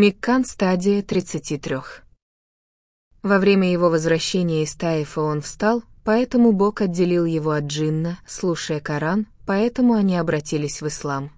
Миккан стадия 33. Во время его возвращения из Таифа он встал, поэтому Бог отделил его от джинна, слушая Коран, поэтому они обратились в ислам.